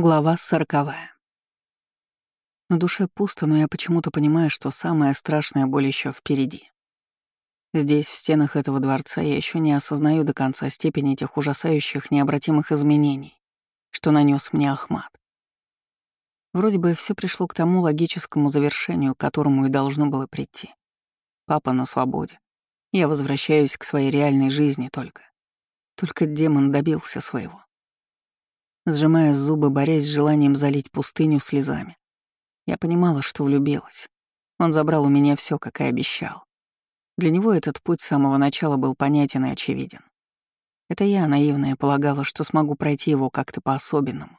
Глава сороковая. На душе пусто, но я почему-то понимаю, что самая страшная боль еще впереди. Здесь, в стенах этого дворца, я еще не осознаю до конца степени тех ужасающих необратимых изменений, что нанес мне Ахмат. Вроде бы все пришло к тому логическому завершению, к которому и должно было прийти. Папа на свободе. Я возвращаюсь к своей реальной жизни только. Только демон добился своего сжимая зубы, борясь с желанием залить пустыню слезами. Я понимала, что влюбилась. Он забрал у меня все, как и обещал. Для него этот путь с самого начала был понятен и очевиден. Это я, наивная, полагала, что смогу пройти его как-то по-особенному.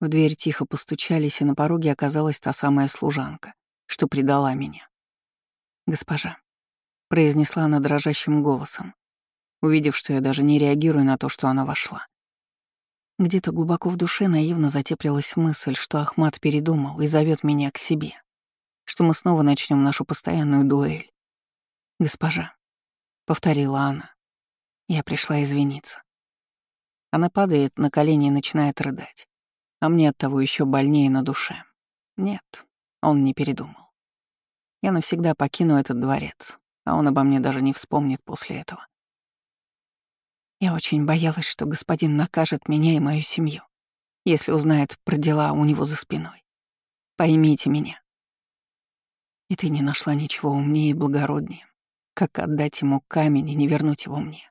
В дверь тихо постучались, и на пороге оказалась та самая служанка, что предала меня. «Госпожа», — произнесла она дрожащим голосом, увидев, что я даже не реагирую на то, что она вошла. Где-то глубоко в душе наивно затеплилась мысль, что Ахмат передумал и зовет меня к себе, что мы снова начнем нашу постоянную дуэль. «Госпожа», — повторила она, — я пришла извиниться. Она падает на колени и начинает рыдать, а мне от того еще больнее на душе. Нет, он не передумал. Я навсегда покину этот дворец, а он обо мне даже не вспомнит после этого. Я очень боялась, что господин накажет меня и мою семью, если узнает про дела у него за спиной. Поймите меня. И ты не нашла ничего умнее и благороднее, как отдать ему камень и не вернуть его мне.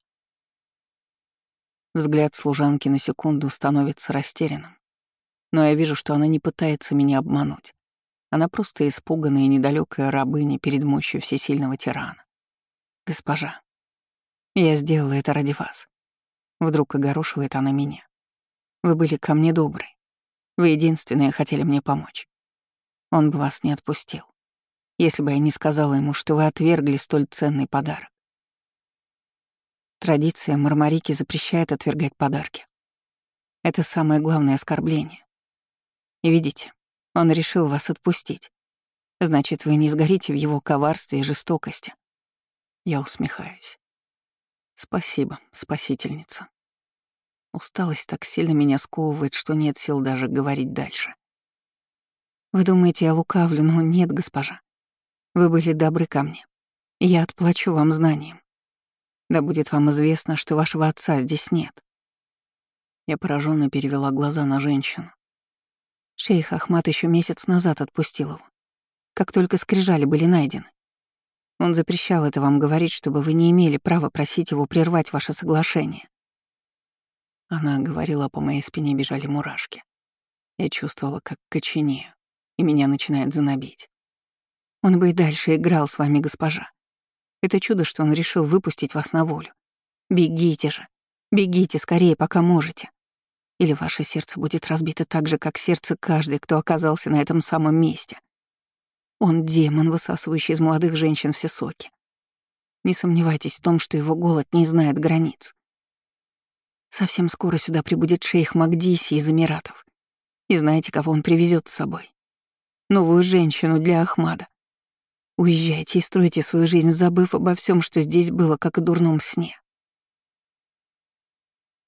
Взгляд служанки на секунду становится растерянным. Но я вижу, что она не пытается меня обмануть. Она просто испуганная и недалекая рабыня перед мощью всесильного тирана. «Госпожа, я сделала это ради вас. Вдруг огорошивает она меня. Вы были ко мне добры. Вы единственные хотели мне помочь. Он бы вас не отпустил, если бы я не сказала ему, что вы отвергли столь ценный подарок. Традиция Мармарики запрещает отвергать подарки. Это самое главное оскорбление. И видите, он решил вас отпустить. Значит, вы не сгорите в его коварстве и жестокости. Я усмехаюсь. Спасибо, спасительница. Усталость так сильно меня сковывает, что нет сил даже говорить дальше. Вы думаете, я лукавлю, но нет, госпожа. Вы были добры ко мне. Я отплачу вам знанием. Да будет вам известно, что вашего отца здесь нет. Я пораженно перевела глаза на женщину. Шейх Ахмат еще месяц назад отпустил его, как только скрижали были найдены. Он запрещал это вам говорить, чтобы вы не имели права просить его прервать ваше соглашение. Она говорила, по моей спине бежали мурашки. Я чувствовала, как коченею, и меня начинает занобить. Он бы и дальше играл с вами, госпожа. Это чудо, что он решил выпустить вас на волю. Бегите же, бегите скорее, пока можете. Или ваше сердце будет разбито так же, как сердце каждой, кто оказался на этом самом месте. Он демон, высасывающий из молодых женщин все соки. Не сомневайтесь в том, что его голод не знает границ. Совсем скоро сюда прибудет шейх Магдиси из Эмиратов. И знаете, кого он привезет с собой? Новую женщину для Ахмада. Уезжайте и стройте свою жизнь, забыв обо всем, что здесь было, как о дурном сне.